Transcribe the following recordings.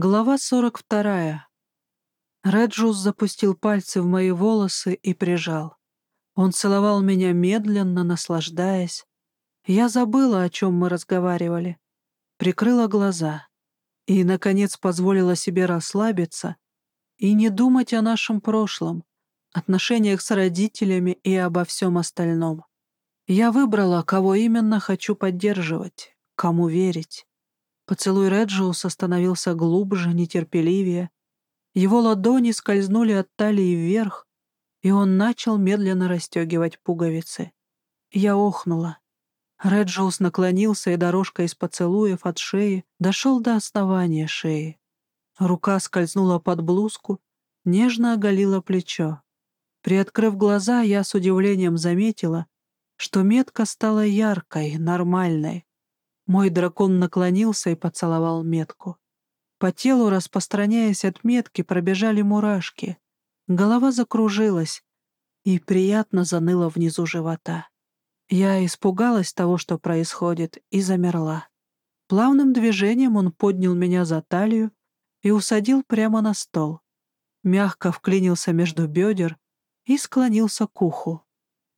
Глава 42. Реджус запустил пальцы в мои волосы и прижал. Он целовал меня медленно, наслаждаясь. Я забыла, о чем мы разговаривали. Прикрыла глаза. И, наконец, позволила себе расслабиться и не думать о нашем прошлом, отношениях с родителями и обо всем остальном. Я выбрала, кого именно хочу поддерживать, кому верить. Поцелуй Реджиуса становился глубже, нетерпеливее. Его ладони скользнули от талии вверх, и он начал медленно расстегивать пуговицы. Я охнула. Реджиус наклонился, и дорожка из поцелуев от шеи дошел до основания шеи. Рука скользнула под блузку, нежно оголила плечо. Приоткрыв глаза, я с удивлением заметила, что метка стала яркой, нормальной. Мой дракон наклонился и поцеловал метку. По телу, распространяясь от метки, пробежали мурашки. Голова закружилась и приятно заныла внизу живота. Я испугалась того, что происходит, и замерла. Плавным движением он поднял меня за талию и усадил прямо на стол. Мягко вклинился между бедер и склонился к уху.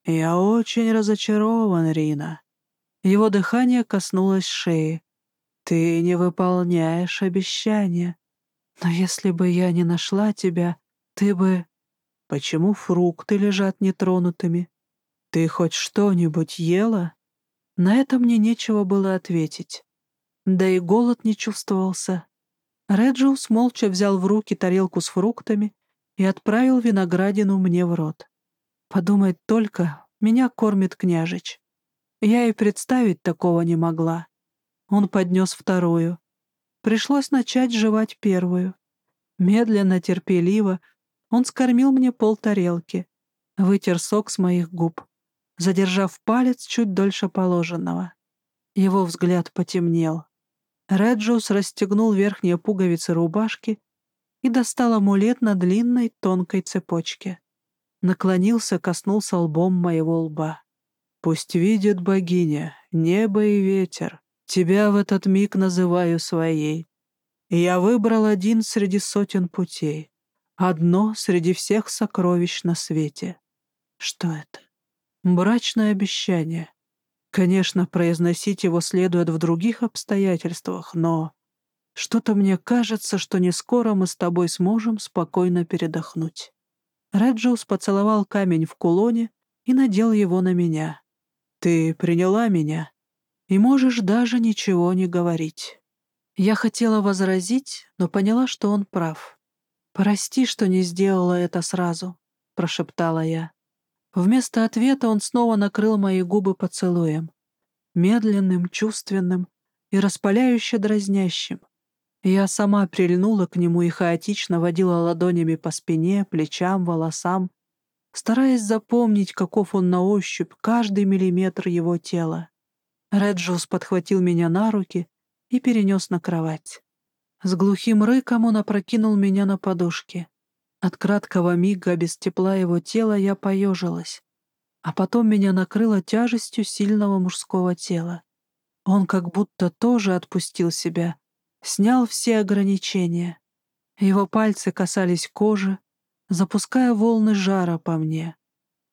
«Я очень разочарован, Рина. Его дыхание коснулось шеи. «Ты не выполняешь обещания. Но если бы я не нашла тебя, ты бы...» «Почему фрукты лежат нетронутыми? Ты хоть что-нибудь ела?» На это мне нечего было ответить. Да и голод не чувствовался. Реджиус молча взял в руки тарелку с фруктами и отправил виноградину мне в рот. Подумать только, меня кормит княжич. Я и представить такого не могла. Он поднес вторую. Пришлось начать жевать первую. Медленно, терпеливо он скормил мне полтарелки, вытер сок с моих губ, задержав палец чуть дольше положенного. Его взгляд потемнел. Реджус расстегнул верхние пуговицы рубашки и достал амулет на длинной тонкой цепочке. Наклонился, коснулся лбом моего лба. Пусть видит богиня, небо и ветер. Тебя в этот миг называю своей. я выбрал один среди сотен путей. Одно среди всех сокровищ на свете. Что это? Брачное обещание. Конечно, произносить его следует в других обстоятельствах, но... Что-то мне кажется, что не скоро мы с тобой сможем спокойно передохнуть. Реджиус поцеловал камень в кулоне и надел его на меня. Ты приняла меня и можешь даже ничего не говорить. Я хотела возразить, но поняла, что он прав. «Прости, что не сделала это сразу», — прошептала я. Вместо ответа он снова накрыл мои губы поцелуем. Медленным, чувственным и распаляюще дразнящим. Я сама прильнула к нему и хаотично водила ладонями по спине, плечам, волосам, стараясь запомнить, каков он на ощупь, каждый миллиметр его тела. Реджус подхватил меня на руки и перенес на кровать. С глухим рыком он опрокинул меня на подушке. От краткого мига без тепла его тела я поежилась, а потом меня накрыло тяжестью сильного мужского тела. Он как будто тоже отпустил себя, снял все ограничения. Его пальцы касались кожи, запуская волны жара по мне.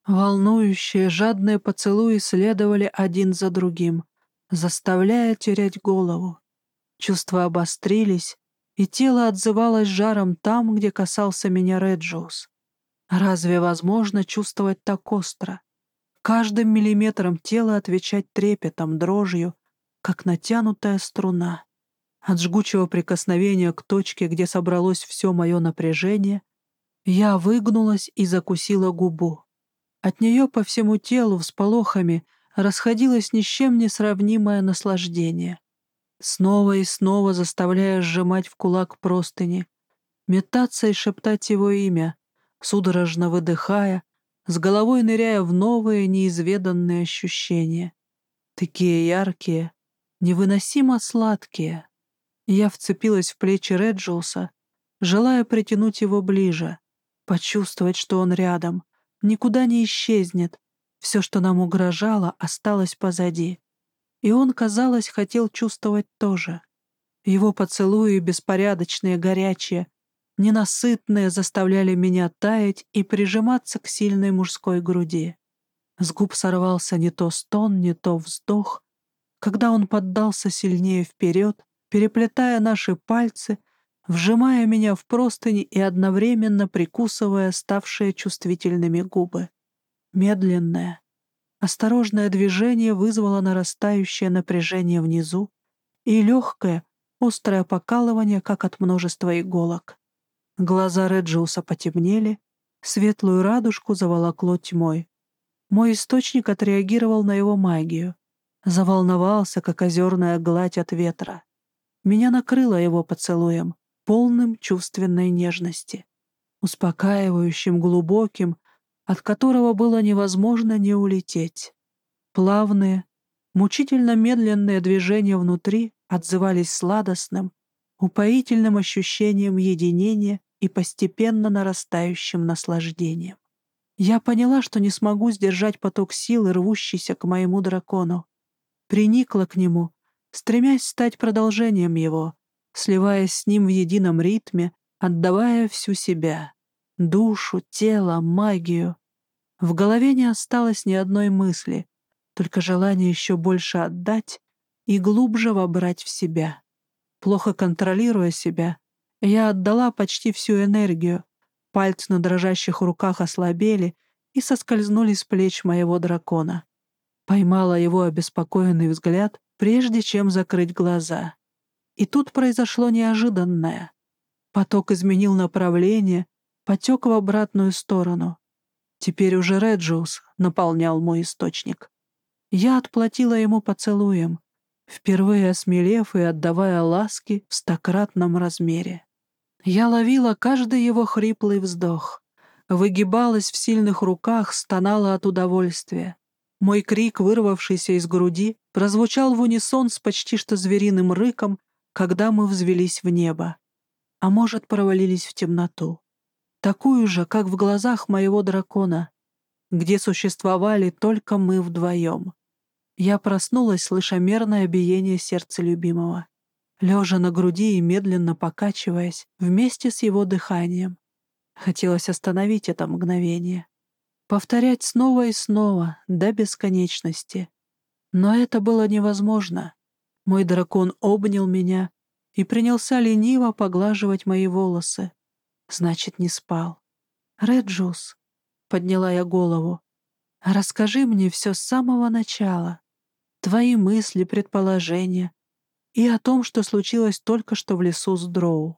Волнующие, жадные поцелуи следовали один за другим, заставляя терять голову. Чувства обострились, и тело отзывалось жаром там, где касался меня Реджиус. Разве возможно чувствовать так остро? Каждым миллиметром тела отвечать трепетом, дрожью, как натянутая струна. От жгучего прикосновения к точке, где собралось все мое напряжение, я выгнулась и закусила губу. От нее по всему телу всполохами расходилось ни с чем не сравнимое наслаждение. Снова и снова заставляя сжимать в кулак простыни, метаться и шептать его имя, судорожно выдыхая, с головой ныряя в новые неизведанные ощущения. Такие яркие, невыносимо сладкие. Я вцепилась в плечи Реджиуса, желая притянуть его ближе, Почувствовать, что он рядом, никуда не исчезнет. Все, что нам угрожало, осталось позади. И он, казалось, хотел чувствовать тоже. Его поцелуи, беспорядочные, горячие, ненасытные, заставляли меня таять и прижиматься к сильной мужской груди. С губ сорвался не то стон, не то вздох, когда он поддался сильнее вперед, переплетая наши пальцы, вжимая меня в простыни и одновременно прикусывая ставшие чувствительными губы. Медленное, осторожное движение вызвало нарастающее напряжение внизу и легкое, острое покалывание, как от множества иголок. Глаза Реджиуса потемнели, светлую радужку заволокло тьмой. Мой источник отреагировал на его магию. Заволновался, как озерная гладь от ветра. Меня накрыло его поцелуем, полным чувственной нежности, успокаивающим, глубоким, от которого было невозможно не улететь. Плавные, мучительно медленные движения внутри отзывались сладостным, упоительным ощущением единения и постепенно нарастающим наслаждением. Я поняла, что не смогу сдержать поток силы, рвущийся к моему дракону. Приникла к нему, стремясь стать продолжением его, сливаясь с ним в едином ритме, отдавая всю себя — душу, тело, магию. В голове не осталось ни одной мысли, только желание еще больше отдать и глубже вобрать в себя. Плохо контролируя себя, я отдала почти всю энергию, пальцы на дрожащих руках ослабели и соскользнули с плеч моего дракона. Поймала его обеспокоенный взгляд, прежде чем закрыть глаза. И тут произошло неожиданное. Поток изменил направление, потек в обратную сторону. Теперь уже Реджиус наполнял мой источник. Я отплатила ему поцелуем, впервые осмелев и отдавая ласки в стократном размере. Я ловила каждый его хриплый вздох, выгибалась в сильных руках, стонала от удовольствия. Мой крик, вырвавшийся из груди, прозвучал в унисон с почти что звериным рыком, когда мы взвелись в небо. А может, провалились в темноту. Такую же, как в глазах моего дракона, где существовали только мы вдвоем. Я проснулась, слыша мерное биение сердца любимого, лежа на груди и медленно покачиваясь вместе с его дыханием. Хотелось остановить это мгновение. Повторять снова и снова, до бесконечности. Но это было невозможно. Мой дракон обнял меня и принялся лениво поглаживать мои волосы. Значит, не спал. «Реджус», — подняла я голову, — «расскажи мне все с самого начала твои мысли, предположения и о том, что случилось только что в лесу с Дроу.